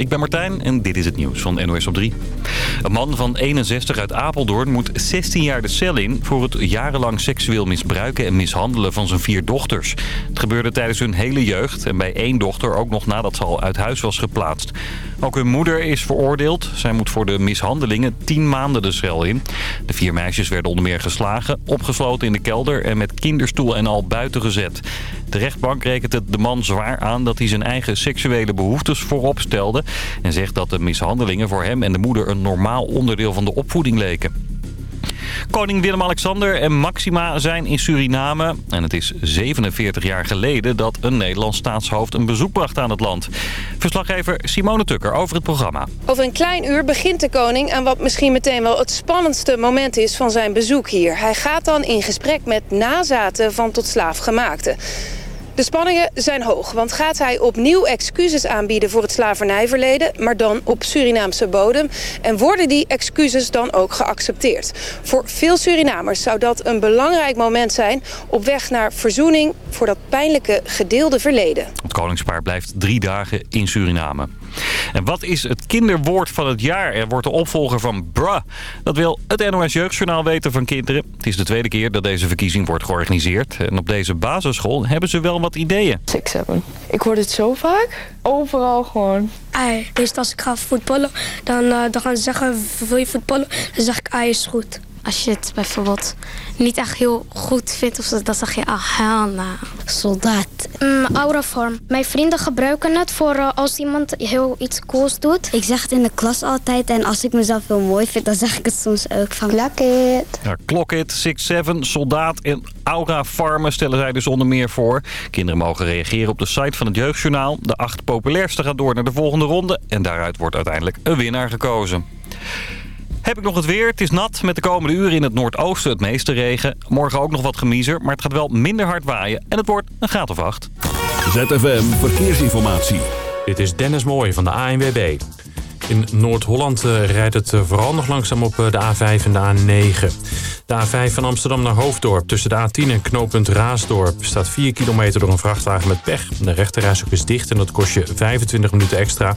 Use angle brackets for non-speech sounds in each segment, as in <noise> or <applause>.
ik ben Martijn en dit is het nieuws van NOS op 3. Een man van 61 uit Apeldoorn moet 16 jaar de cel in... voor het jarenlang seksueel misbruiken en mishandelen van zijn vier dochters. Het gebeurde tijdens hun hele jeugd en bij één dochter ook nog nadat ze al uit huis was geplaatst. Ook hun moeder is veroordeeld. Zij moet voor de mishandelingen 10 maanden de cel in. De vier meisjes werden onder meer geslagen, opgesloten in de kelder... en met kinderstoel en al buiten gezet. De rechtbank rekent het de man zwaar aan dat hij zijn eigen seksuele behoeftes voorop stelde... en zegt dat de mishandelingen voor hem en de moeder een normaal onderdeel van de opvoeding leken. Koning Willem-Alexander en Maxima zijn in Suriname. En het is 47 jaar geleden dat een Nederlands staatshoofd een bezoek bracht aan het land. Verslaggever Simone Tukker over het programma. Over een klein uur begint de koning aan wat misschien meteen wel het spannendste moment is van zijn bezoek hier. Hij gaat dan in gesprek met nazaten van tot slaaf gemaakte. De spanningen zijn hoog, want gaat hij opnieuw excuses aanbieden voor het slavernijverleden, maar dan op Surinaamse bodem? En worden die excuses dan ook geaccepteerd? Voor veel Surinamers zou dat een belangrijk moment zijn op weg naar verzoening voor dat pijnlijke gedeelde verleden. Het koningspaar blijft drie dagen in Suriname. En wat is het kinderwoord van het jaar? Er wordt de opvolger van BRA. Dat wil het NOS Jeugdjournaal weten van kinderen. Het is de tweede keer dat deze verkiezing wordt georganiseerd. En op deze basisschool hebben ze wel wat ideeën. Six, seven. Ik hoor dit zo vaak. Overal gewoon. Ei. Dus als ik ga voetballen, dan, uh, dan gaan ze zeggen, wil je voetballen? Dan zeg ik, ei is goed. Als je het bijvoorbeeld niet echt heel goed vindt, of zo, dan zeg je ahana. Soldaat. Mm, auravorm. Mijn vrienden gebruiken het voor uh, als iemand heel iets cools doet. Ik zeg het in de klas altijd en als ik mezelf heel mooi vind, dan zeg ik het soms ook van Klok it. Ja, Klok it, 6-7, Soldaat en Aura Farmen stellen zij dus onder meer voor. Kinderen mogen reageren op de site van het Jeugdjournaal. De acht populairste gaan door naar de volgende ronde. En daaruit wordt uiteindelijk een winnaar gekozen. Heb ik nog het weer. Het is nat met de komende uren in het noordoosten het meeste regen. Morgen ook nog wat gemiezer, maar het gaat wel minder hard waaien. En het wordt een graad of acht. ZFM Verkeersinformatie. Dit is Dennis Mooij van de ANWB. In Noord-Holland uh, rijdt het uh, vooral nog langzaam op uh, de A5 en de A9. De A5 van Amsterdam naar Hoofddorp tussen de A10 en knooppunt Raasdorp... staat 4 kilometer door een vrachtwagen met pech. De rechterreis is dicht en dat kost je 25 minuten extra.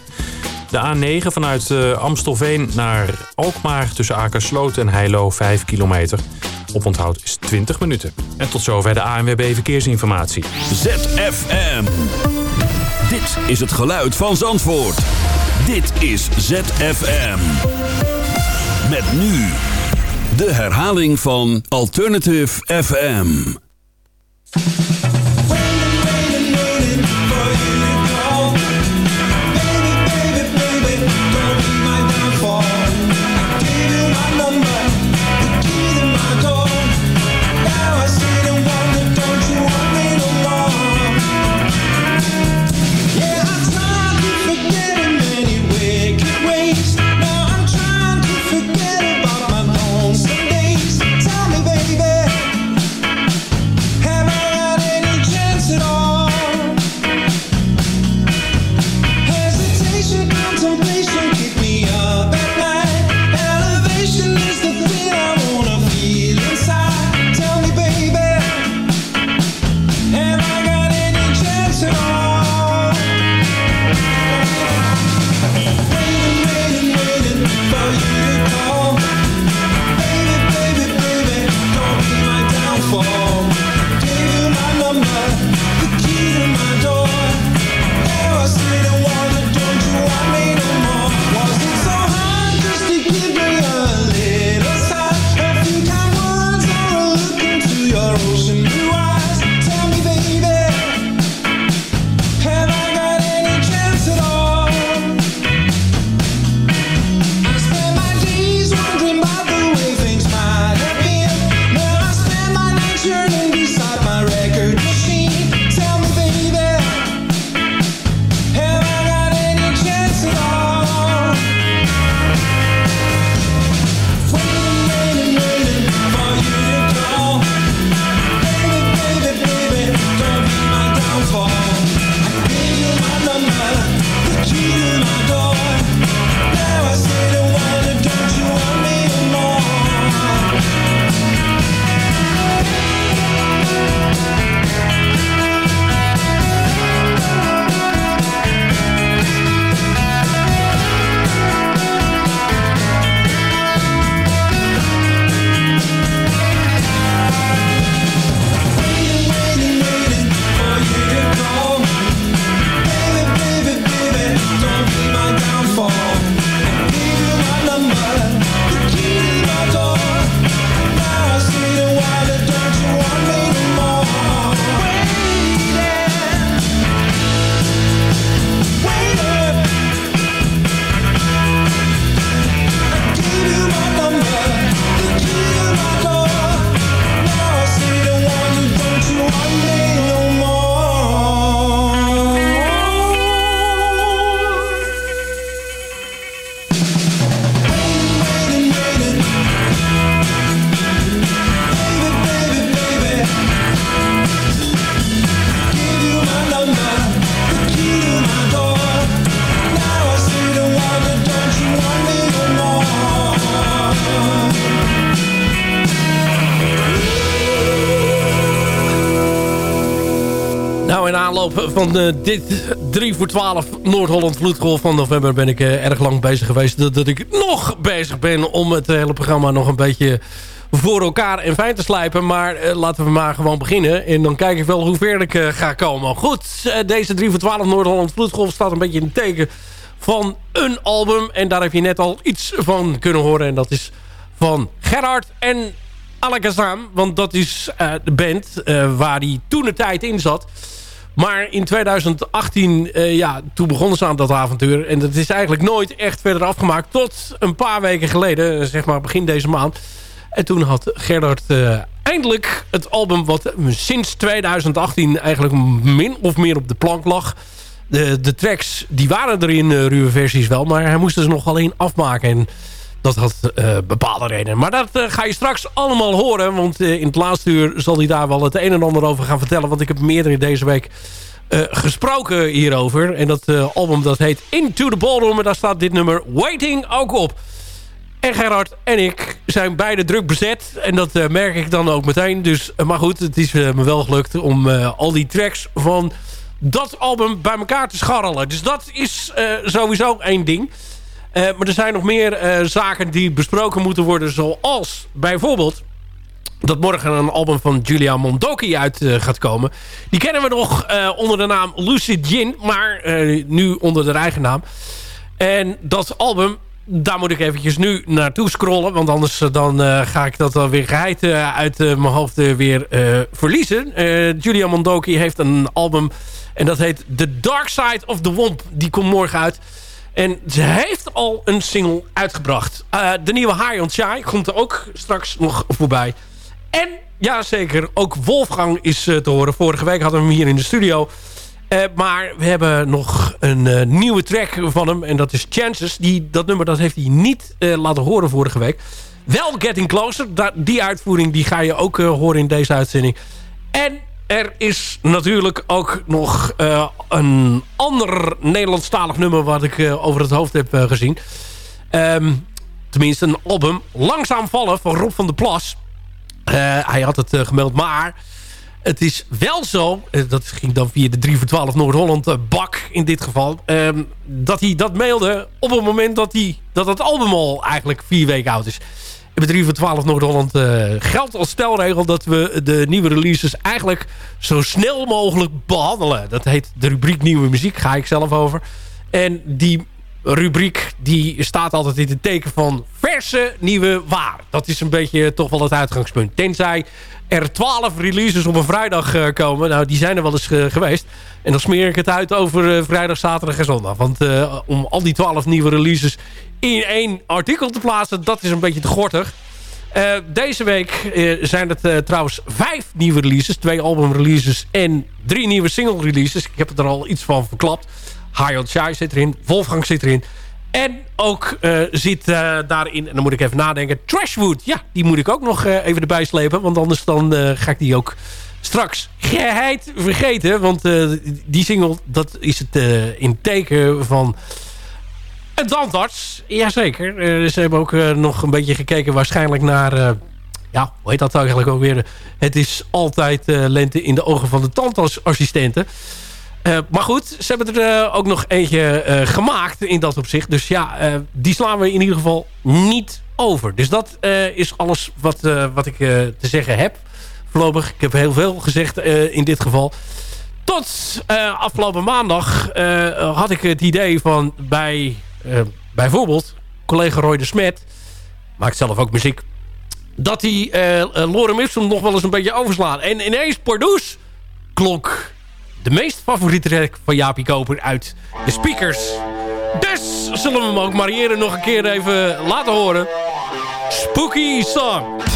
De A9 vanuit Amstelveen naar Alkmaar tussen Akersloot en Heilo 5 kilometer. Oponthoud is 20 minuten. En tot zover de ANWB Verkeersinformatie. ZFM. Dit is het geluid van Zandvoort. Dit is ZFM. Met nu de herhaling van Alternative FM. Van uh, dit 3 voor 12 Noord-Holland Vloedgolf van november... ben ik uh, erg lang bezig geweest dat, ik nog bezig ben... om het hele programma nog een beetje voor elkaar en fijn te slijpen. Maar uh, laten we maar gewoon beginnen. En dan kijk ik wel hoe ver ik ga komen. Goed, deze 3 voor 12 Noord-Holland Vloedgolf staat een beetje in het teken van een album. En daar heb je net al iets van kunnen horen. En dat is van Gerard en Alakazam. Want dat is de band waar hij toen de tijd in zat. Maar in 2018, uh, eh, ja, toen begonnen ze aan dat avontuur. En dat is eigenlijk nooit echt verder afgemaakt. Tot een paar weken geleden, zeg maar begin deze maand. En toen had Gerard eindelijk het album wat sinds 2018 eigenlijk min of meer op de plank lag. De, de tracks, die waren er in ruwe versies wel. Maar hij moest ze nog alleen afmaken. En dat had uh, bepaalde redenen. Maar dat uh, ga je straks allemaal horen. Want uh, in het laatste uur zal hij daar wel het een en ander over gaan vertellen. Want ik heb meerdere deze week gesproken hierover. En dat album dat heet Into the Ballroom. En daar staat dit nummer Waiting ook op. En Gerard en ik zijn beide druk bezet. En dat merk ik dan ook meteen. Dus, maar goed, het is me wel gelukt om al die tracks van dat album bij elkaar te scharrelen. Dus dat is sowieso één ding. Uh, maar er zijn nog meer uh, zaken die besproken moeten worden. Zoals bijvoorbeeld dat morgen een album van Julia Mondoki uit uh, gaat komen. Die kennen we nog onder de naam Lucid Gin. Maar nu onder de eigen naam. En dat album, daar moet ik eventjes nu naartoe scrollen. Want anders dan ga ik dat alweer geheid uit mijn hoofd weer verliezen. Julia Mondoki heeft een album. En dat heet The Dark Side of the Womp. Die komt morgen uit. En ze heeft al een single uitgebracht. Uh, de nieuwe High on Shy komt er ook straks nog voorbij. En ja, zeker, ook Wolfgang is uh, te horen. Vorige week hadden we hem hier in de studio. Uh, maar we hebben nog een nieuwe track van hem. En dat is Chances. Die, dat nummer dat heeft hij niet laten horen vorige week. Wel Getting Closer. Die uitvoering die ga je ook horen in deze uitzending. En er is natuurlijk ook nog uh, een ander Nederlandstalig nummer... wat ik uh, over het hoofd heb uh, gezien. Um, tenminste, een album. Langzaam vallen van Rob van der Plas. hij had het gemeld, maar... Het is wel zo, dat ging dan via de 3 voor 12 Noord-Holland bak in dit geval... Um, dat hij dat mailde op het moment dat, hij, dat het album al eigenlijk vier weken oud is 3 voor 12 Noord-Holland uh, geldt als stelregel... dat we de nieuwe releases eigenlijk zo snel mogelijk behandelen. Dat heet de rubriek Nieuwe Muziek, ga ik zelf over. En die rubriek die staat altijd in het teken van verse nieuwe waar. Dat is een beetje toch wel het uitgangspunt. Tenzij er 12 releases op een vrijdag uh, komen. Nou, die zijn er wel eens uh, geweest. En dan smeer ik het uit over uh, vrijdag, zaterdag en zondag. Want om al die 12 nieuwe releases in één artikel te plaatsen, dat is een beetje te gortig. Deze week zijn het trouwens vijf nieuwe releases. Twee album releases en drie nieuwe single releases. Ik heb er al iets van verklapt. High on Shy zit erin. Wolfgang zit erin. En ook zit daarin, en dan moet ik even nadenken... Trashwood, ja, die moet ik ook nog even erbij slepen. Want anders dan ga ik die ook straks geheid vergeten. Want die single, dat is het in teken van een tandarts, jazeker. Uh, ze hebben ook uh, nog een beetje gekeken waarschijnlijk naar... Uh, ja, hoe heet dat eigenlijk ook weer? Het is altijd lente in de ogen van de tandartsassistenten. Maar goed, ze hebben er ook nog eentje gemaakt in dat opzicht. Dus ja, die slaan we in ieder geval niet over. Dus dat is alles wat, wat ik te zeggen heb. Voorlopig, ik heb heel veel gezegd in dit geval. Tot afgelopen maandag had ik het idee van bij bijvoorbeeld collega Roy de Smet... maakt zelf ook muziek... dat hij Lorem Ipsum nog wel eens een beetje overslaan. En ineens, Pardoes, klonk de meest favoriete track van Jaapie Koper uit de speakers. Dus zullen we hem ook mariëren nog een keer even laten horen. Spooky Song.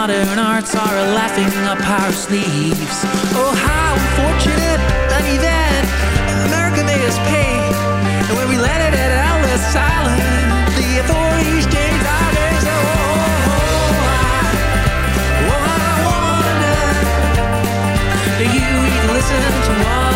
modern arts are laughing up our sleeves. Oh, how unfortunate, that event! America made us pay. And when we landed at Ellis Island, the authorities changed our days. Oh, oh, oh, I, oh, I wonder, do you even listen to what?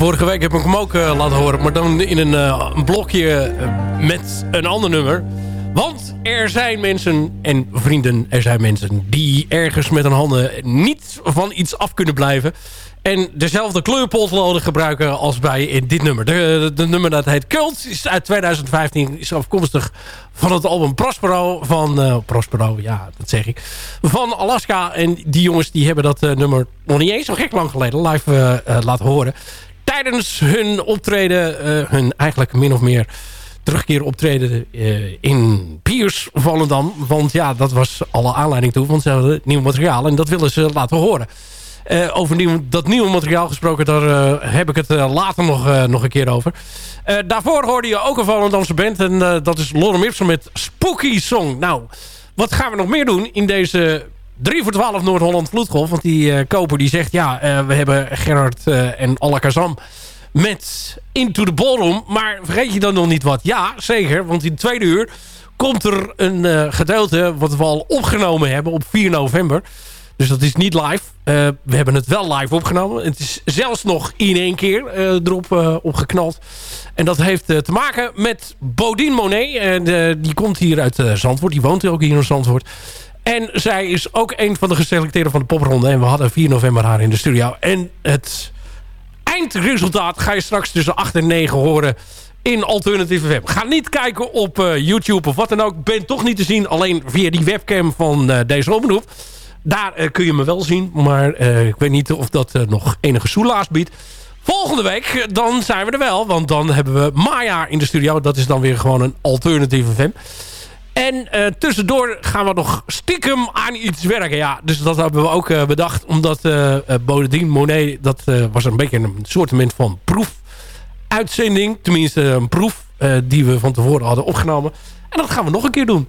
Vorige week heb ik hem ook laten horen. Maar dan in een, een blokje met een ander nummer. Want er zijn mensen en vrienden, er zijn mensen die ergens met hun handen niet van iets af kunnen blijven. En dezelfde kleurpotloden gebruiken als bij dit nummer. De, nummer dat heet Cult is uit 2015. Is afkomstig van het album Prospero van... Prospero, ja, dat zeg ik. Van Alaska. En die jongens die hebben dat nummer nog niet eens zo gek lang geleden live laten horen. Tijdens hun optreden, hun eigenlijk min of meer terugkeer optreden in Piers Volendam. Want ja, dat was alle aanleiding toe. Want ze hadden nieuw materiaal en dat willen ze laten horen. Uh, over dat nieuwe materiaal gesproken, daar heb ik het later nog, nog een keer over. daarvoor hoorde je ook een Volendamse band. En dat is Lorem Ipsum met Spooky Song. Nou, wat gaan we nog meer doen in deze 3 voor 12 Noord-Holland Vloedgolf? Want die koper die zegt, ja, we hebben Gerard en Kazam met Into the Ballroom. Maar vergeet je dan nog niet wat? Ja, zeker, want in de tweede uur komt er een gedeelte wat we al opgenomen hebben op 4 november... Dus dat is niet live. We hebben het wel live opgenomen. Het is zelfs nog in één keer erop opgeknald. En dat heeft te maken met Bodine Monet. En die komt hier uit Zandvoort. Die woont ook hier in Zandvoort. En zij is ook een van de geselecteerden van de popronde. En we hadden 4 november haar in de studio. En het eindresultaat ga je straks tussen 8 en 9 horen in Alternative Web. Ga niet kijken op YouTube of wat dan ook. Ben toch niet te zien. Alleen via die webcam van deze omroep. Daar uh, kun je me wel zien. Maar uh, ik weet niet of dat uh, nog enige soelaas biedt. Volgende week, dan zijn we er wel. Want dan hebben we Maya in de studio. Dat is dan weer gewoon een alternatieve FM. En tussendoor gaan we nog stiekem aan iets werken. Ja, dus dat hebben we ook bedacht. Omdat uh, Monet, dat was een beetje een soort van proefuitzending. Tenminste, een proef die we van tevoren hadden opgenomen. En dat gaan we nog een keer doen.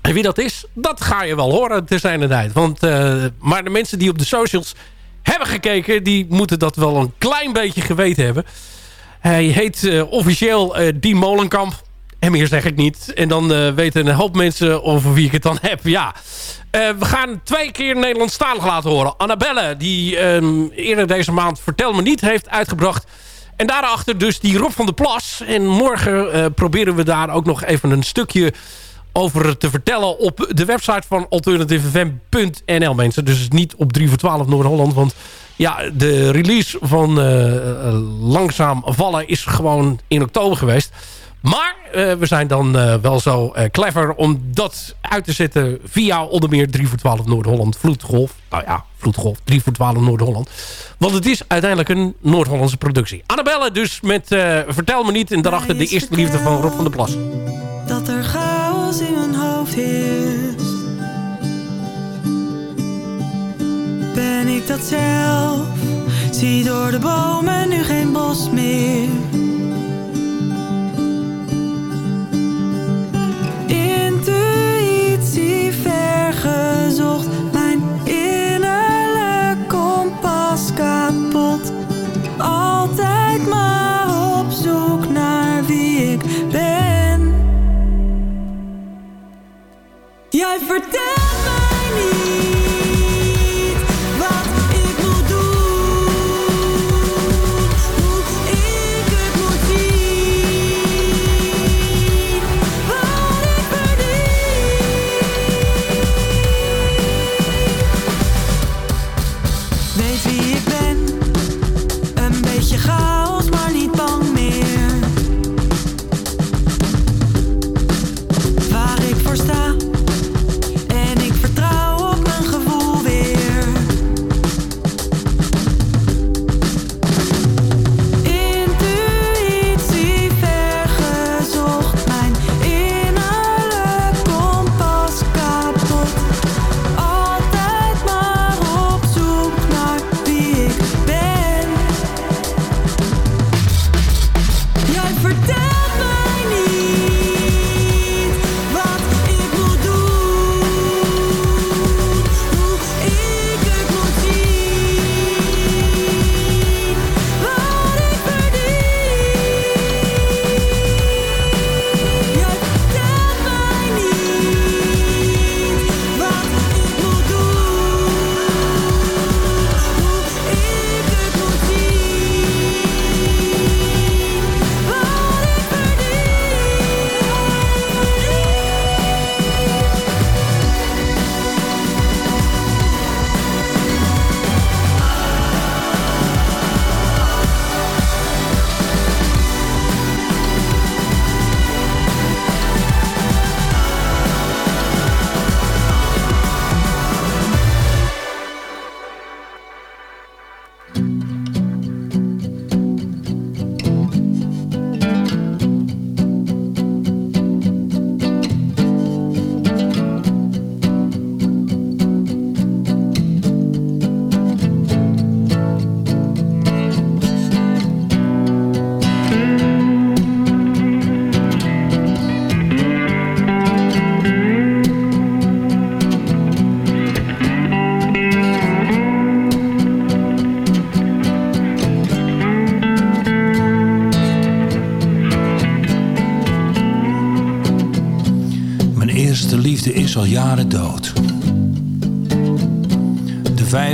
En wie dat is, dat ga je wel horen te zijn tijd. Want, maar de mensen die op de socials hebben gekeken... die moeten dat wel een klein beetje geweten hebben. Hij heet officieel Die Molenkamp. En meer zeg ik niet. En dan weten een hoop mensen over wie ik het dan <laughs> heb. Ja. we gaan twee keer Nederlandstalig laten horen. Annabelle, die ehm, eerder deze maand Vertel Me Niet heeft uitgebracht... En daarachter dus die Rob van der Plas. En morgen proberen we daar ook nog even een stukje over te vertellen op de website van alternativefm.nl mensen. Dus niet op 3 voor 12 Noord-Holland. Want ja, de release van Langzaam Vallen is gewoon in oktober geweest. Maar uh, we zijn dan uh, wel zo uh, clever om dat uit te zetten via onder meer 3 voor 12 Noord-Holland Vloedgolf. Nou ja, Vloedgolf, 3 voor 12 Noord-Holland. Want het is uiteindelijk een Noord-Hollandse productie. Annabelle dus met Vertel me niet en daarachter de eerste liefde van Rob van der Plas. Dat er chaos in mijn hoofd heerst. Ben ik dat zelf? Zie door de bomen nu geen bos meer. Kapot. Altijd maar op zoek naar wie ik ben. Jij vertelt mij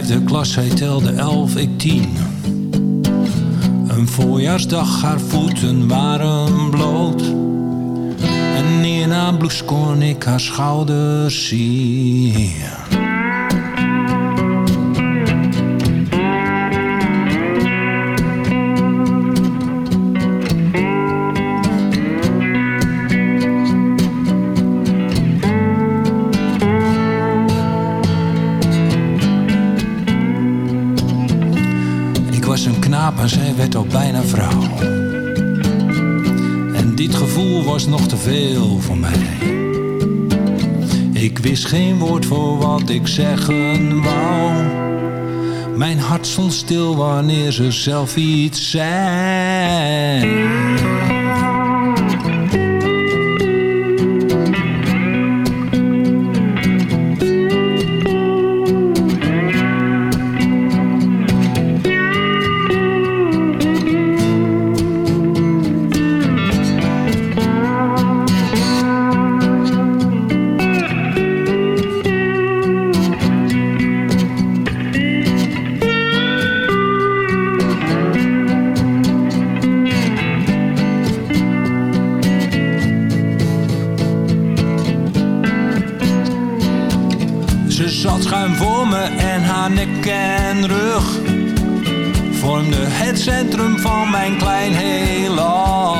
De klas, hij telde elf, ik tien. Een voorjaarsdag, haar voeten waren bloot. En in haar blouse kon ik haar schouders zien. Voor mij. Ik wist geen woord voor wat ik zeggen wou. Mijn hart stond stil wanneer ze zelf iets zei. Het centrum van mijn klein heelal.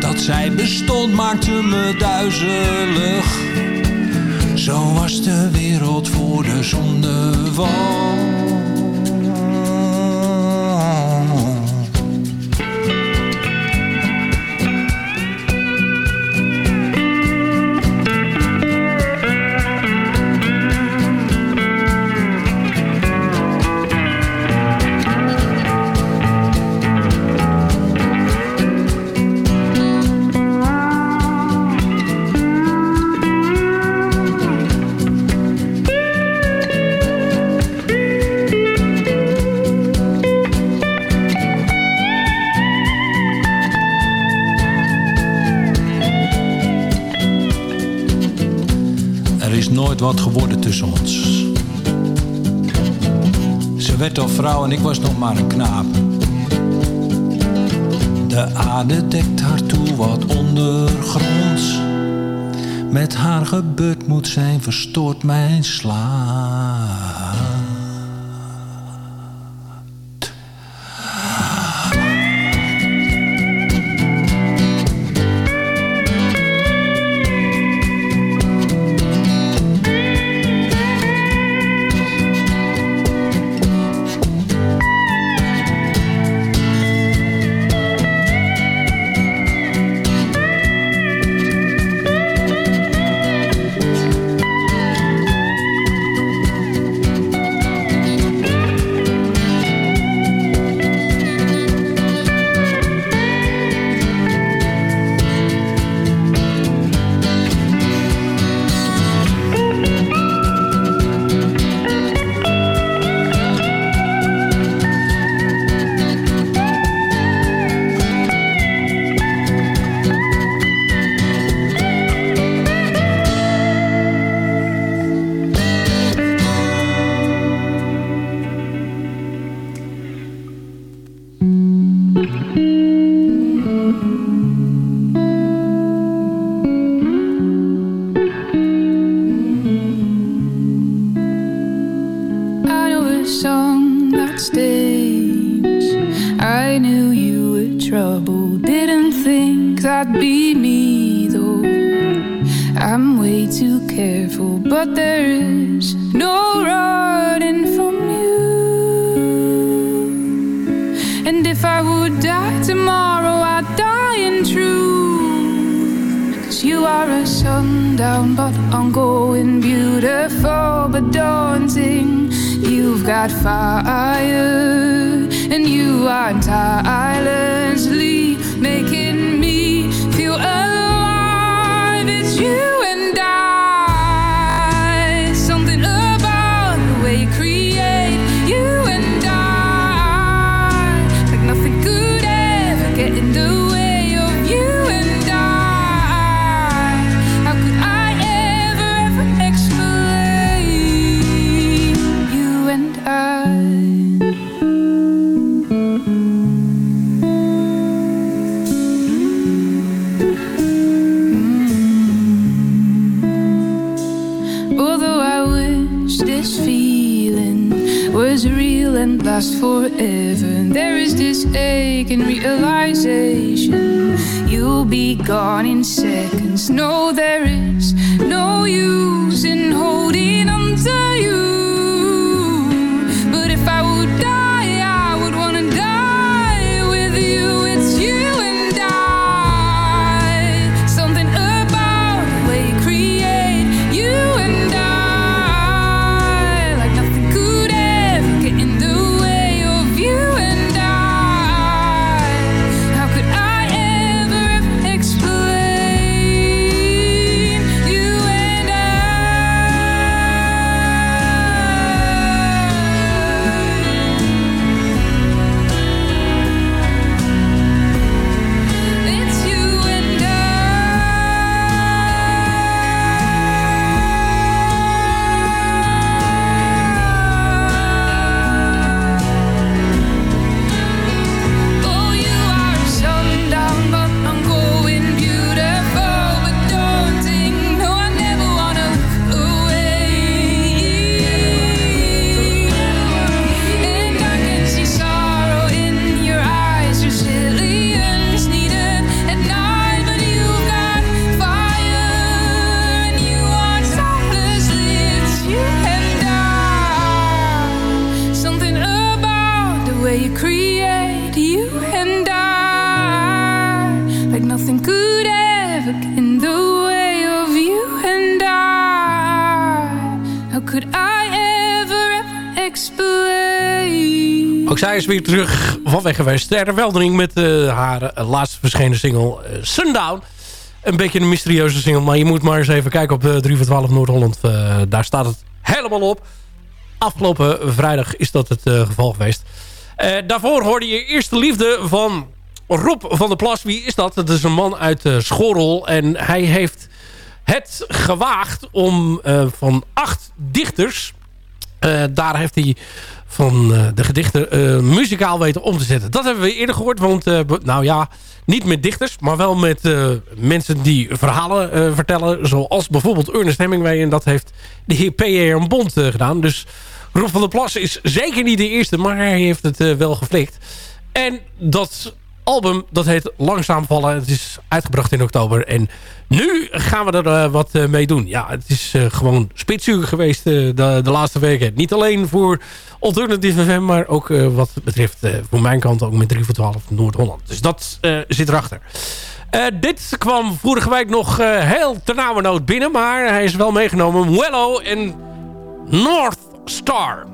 Dat zij bestond maakte me duizelig. Zo was de wereld voor de zondeval. Was nog maar een knaap. De aarde dekt haar toe wat ondergronds. Met haar gebeurd moet zijn verstoord mijn slaap. Ook zij is weer terug van weg geweest. Sterre Weldering met eh, haar eh, laatst verschenen single eh, Sundown. Een beetje een mysterieuze single, maar je moet maar eens even kijken op de 3 voor 12 Noord-Holland. Daar staat het helemaal op. Afgelopen vrijdag is dat het geval geweest. Daarvoor hoorde je Eerste Liefde van Rob van der Plas. Wie is dat? Dat is een man uit uh, Schorrel. En hij heeft het gewaagd om van acht dichters... daar heeft hij van eh, de gedichten eh, muzikaal weten om te zetten. Dat hebben we eerder gehoord. Want, eh, nou ja, niet met dichters, maar wel met mensen die verhalen vertellen. Zoals bijvoorbeeld Ernest Hemingway. En dat heeft de heer P.J. Bond gedaan. Dus Rob van der Plas is zeker niet de eerste, maar hij heeft het wel geflikt. En dat album, dat heet Langzaam Vallen. Het is uitgebracht in oktober. En nu gaan we er eh, wat eh, mee doen. Ja, het is eh, gewoon spitsuur geweest de, de laatste weken. Niet alleen voor Alternative FM, maar ook wat betreft voor mijn kant ook met 3 voor 12 Noord-Holland. Dus dat zit erachter. Dit kwam vorige week nog heel ternauwernood binnen, maar hij is wel meegenomen. Wello en North Star.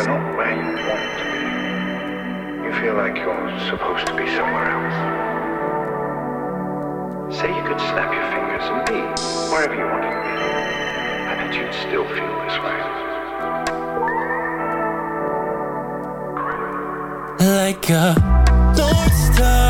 You're not where you want to be. You feel like you're supposed to be somewhere else. Say you could snap your fingers and be wherever you wanted to be. I bet you'd still feel this way. Like a north star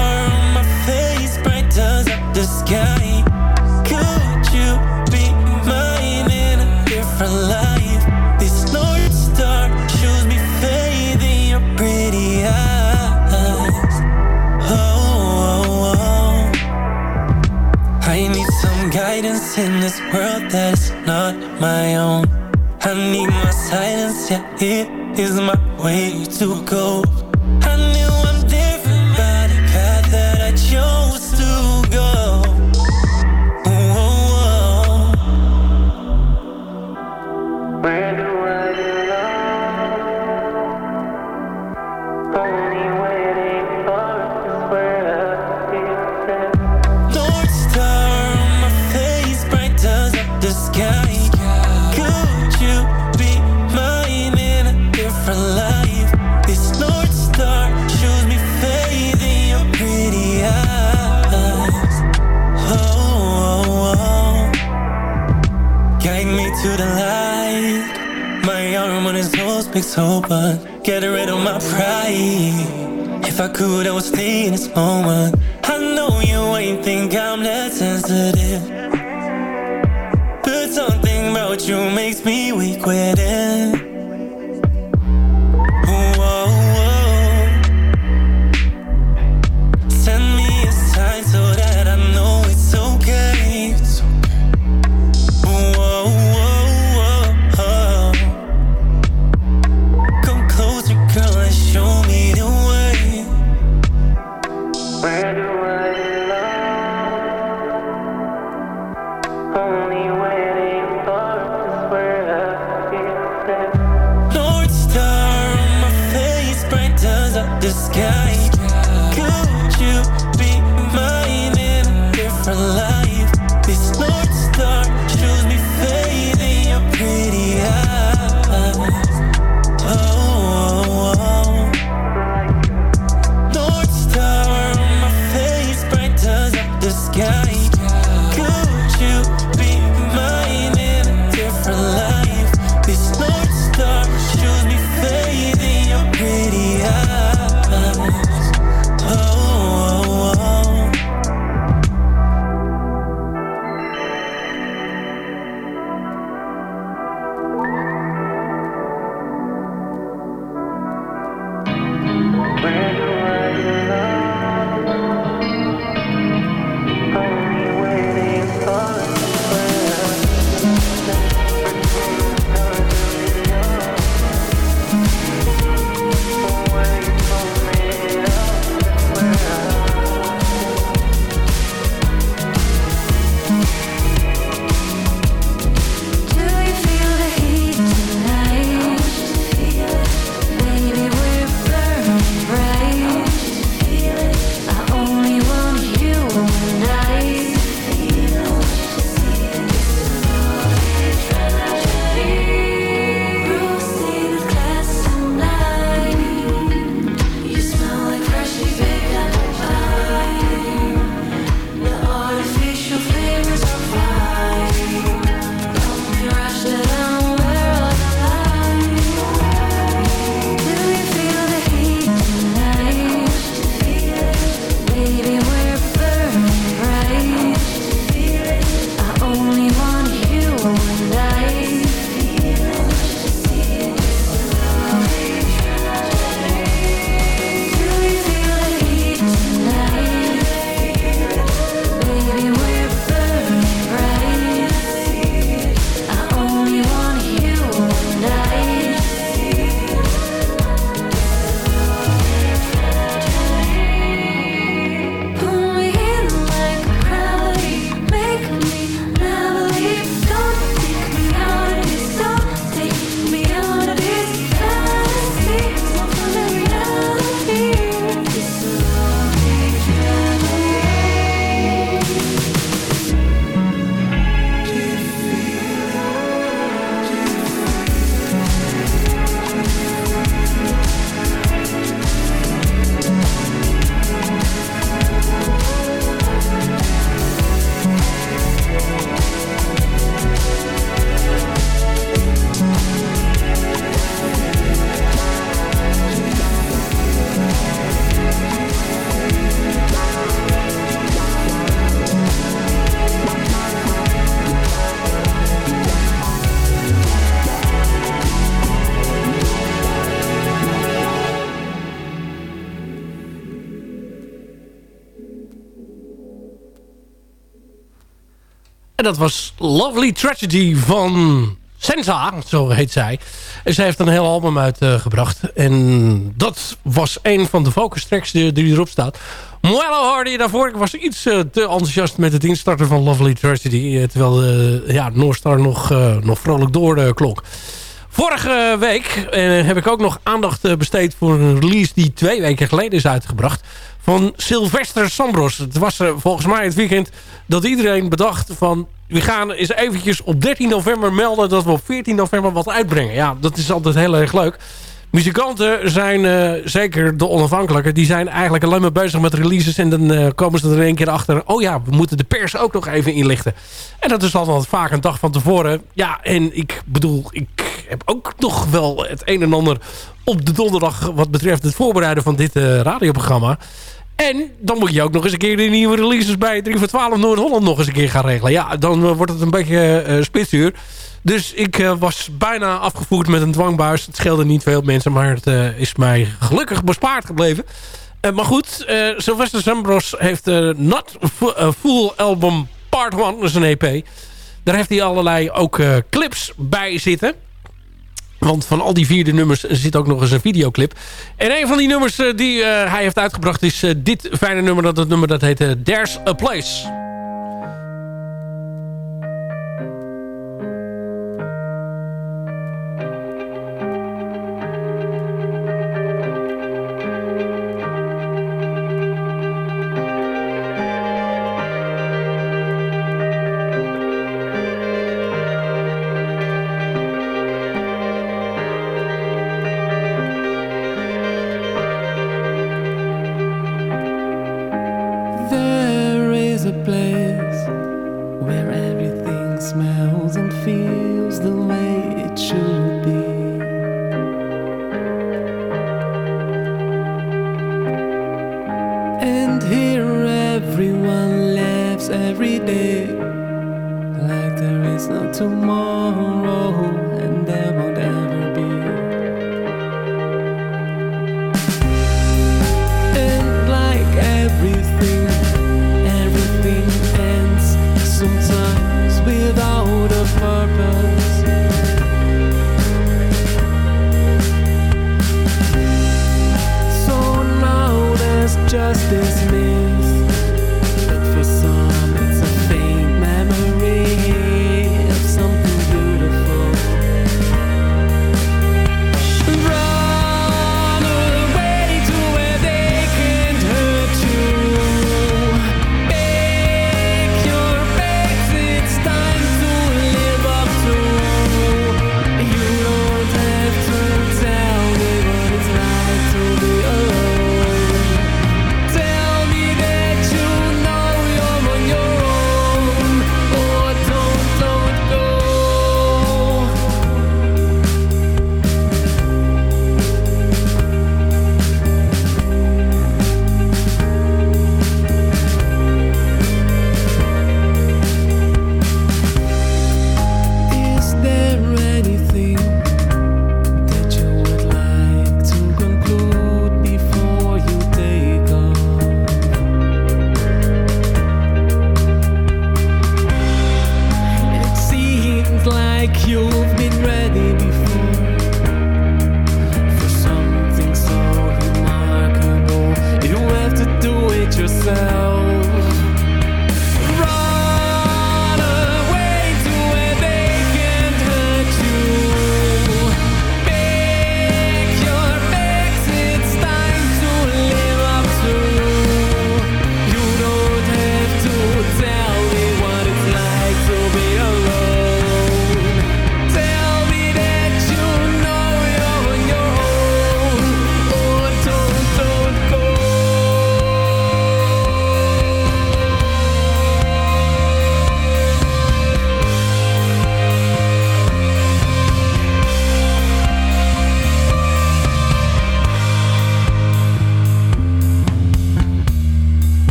my own. I need my silence, yeah, it is my way to go. The sky. En dat was Lovely Tragedy van Senza, zo heet zij. En zij heeft een heel album uitgebracht. en dat was een van de focus tracks die, erop staat. Moello je daarvoor. Ik was iets eh, te enthousiast met het instarten van Lovely Tragedy. eh, terwijl uh, ja, Noorstar nog, eh, nog vrolijk doorklonk. Vorige week eh, heb ik ook nog aandacht eh, besteed voor een release die twee weken geleden is uitgebracht. Van Sylvester Sambros. Het was eh, volgens mij het weekend dat iedereen bedacht van... we gaan eens eventjes op 13 november melden dat we op 14 november wat uitbrengen. Ja, dat is altijd heel erg leuk. Muzikanten zijn, uh, zeker de onafhankelijke... die zijn eigenlijk alleen maar bezig met releases... en dan komen ze er één keer achter... oh ja, we moeten de pers ook nog even inlichten. En dat is altijd vaak een dag van tevoren. Ja, en ik bedoel, ik heb ook nog wel het een en ander... op de donderdag wat betreft het voorbereiden van dit uh, radioprogramma... En dan moet je ook nog eens een keer de nieuwe releases bij 3 voor 12 Noord-Holland nog eens een keer gaan regelen. Ja, dan uh, wordt het een beetje uh, spitsuur. Dus ik uh, was bijna afgevoerd met een dwangbuis. Het scheelde niet veel mensen, maar het is mij gelukkig bespaard gebleven. maar goed, Sylvester Zambros heeft Not a Full Album Part 1, dat is een EP. Daar heeft hij allerlei ook clips bij zitten. Want van al die vierde nummers zit ook nog eens een videoclip. En een van die nummers uh, die uh, hij heeft uitgebracht is uh, dit fijne nummer. Dat het nummer dat heet There's a Place. Every day like there is no tomorrow and there won't ever be. And like everything, everything ends sometimes without a purpose. So now there's just this myth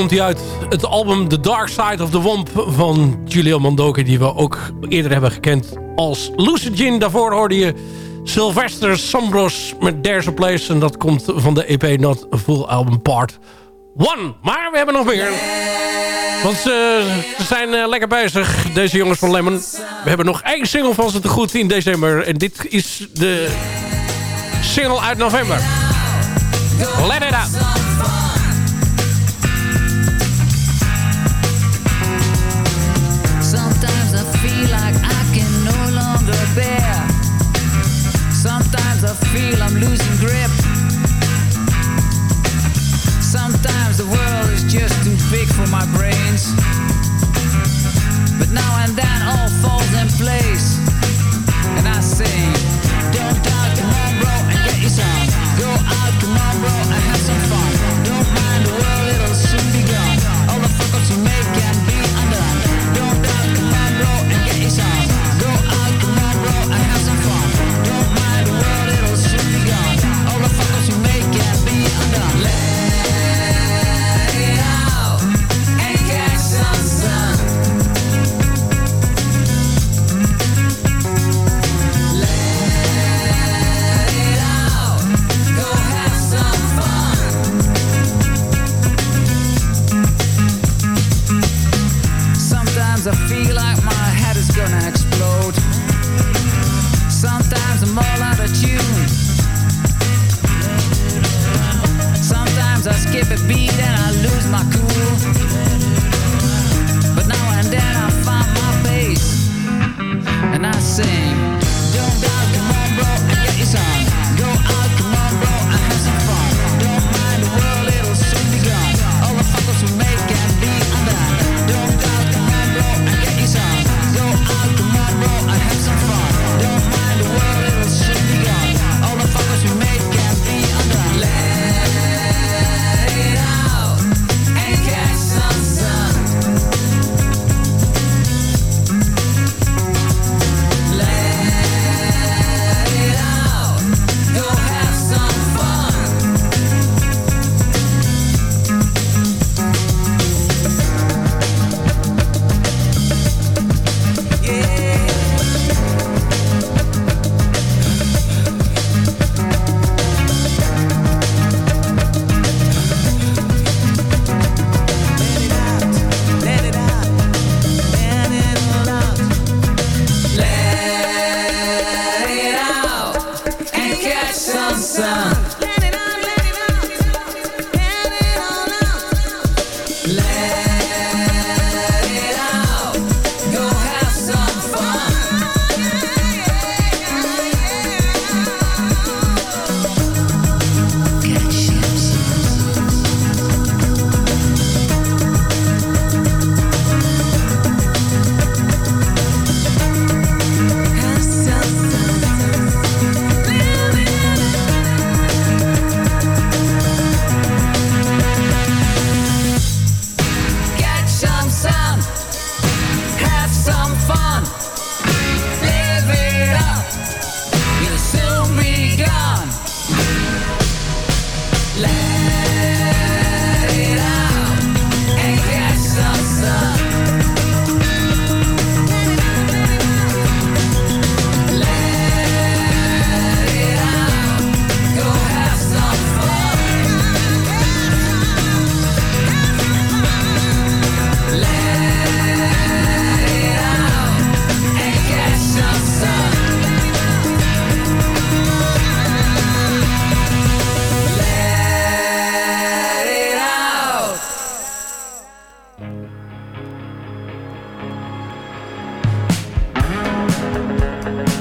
komt hij uit. Het album The Dark Side of the Womp van Julio Mandoki... die we ook eerder hebben gekend als Lucid Gin. Daarvoor hoorde je Sylvester Sombros met There's a Place. En dat komt van de EP Not a Full Album Part 1. Maar we hebben nog meer. Want ze, zijn eh, lekker bezig, deze jongens van Lemon. We hebben nog één single van ze te goed in december. En dit is de single uit november. Let it out. Bye.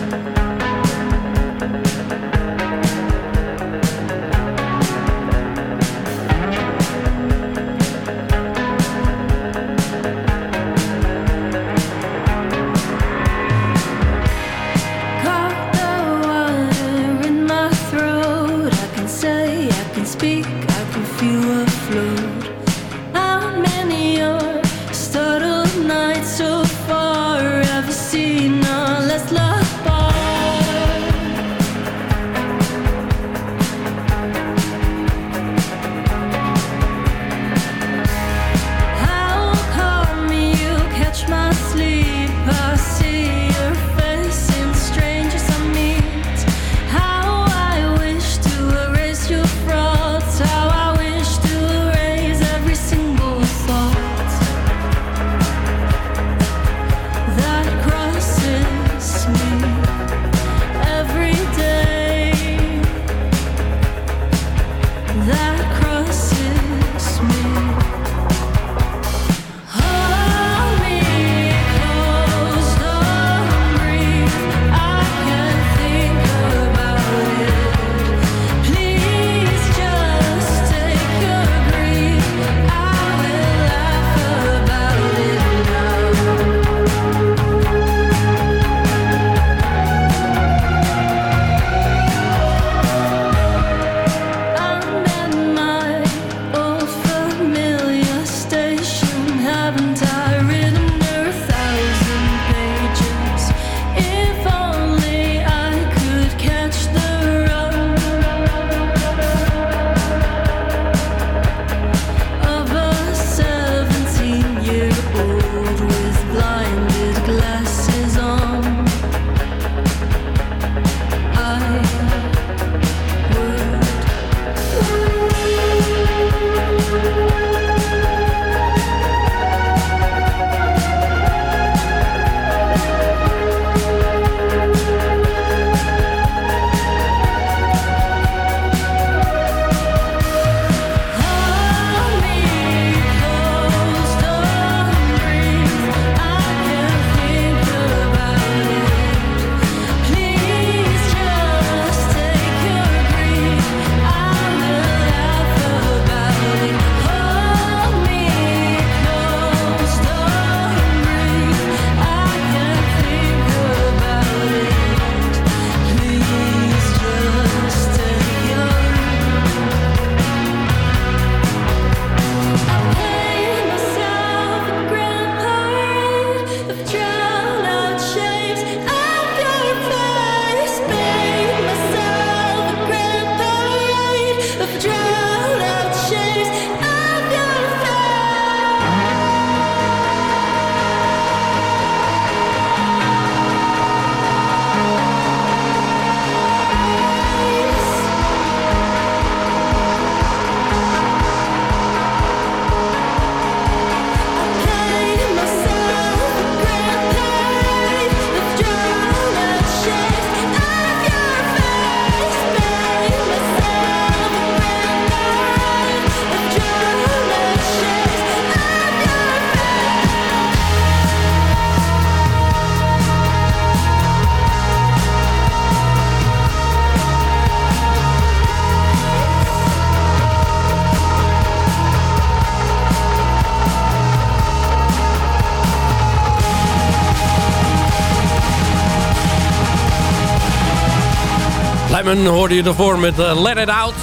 Lemon hoorde je ervoor met eh, Let It Out.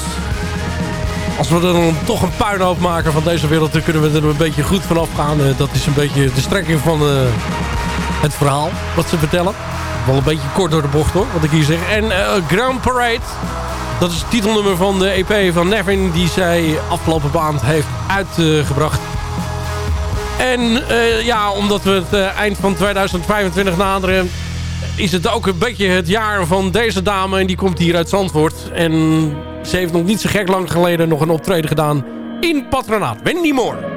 Als we er dan toch een puinhoop maken van deze wereld... dan kunnen we er een beetje goed vanaf gaan. Eh, dat is een beetje de strekking van eh, het verhaal wat ze vertellen. Wel een beetje kort door de bocht hoor, wat ik hier zeg. En Grand Parade, dat is het titelnummer van de EP van Nevin... die zij afgelopen maand heeft uitgebracht. En ja, omdat we het eind van 2025 naderen... is het ook een beetje het jaar van deze dame. En die komt hier uit Zandvoort. En ze heeft nog niet zo gek lang geleden nog een optreden gedaan in Patronaat. Wendy Moore.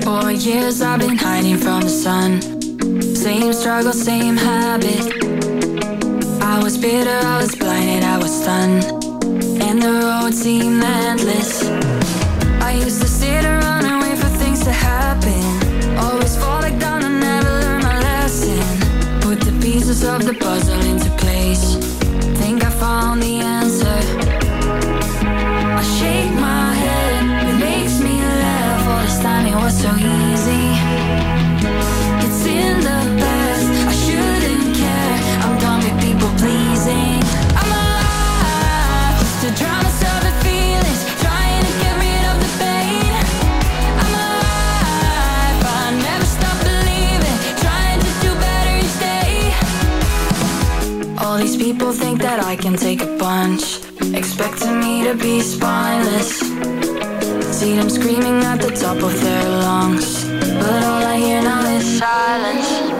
For years I've been hiding from the sun. Same struggle, same habit. I was bitter, I was blinded, I was stunned. And the road seemed endless. I used to sit around of the puzzle into place. Think I found the answer. All these people think that I can take a punch, expecting me to be spineless. See them screaming at the top of their lungs, but all I hear now is silence.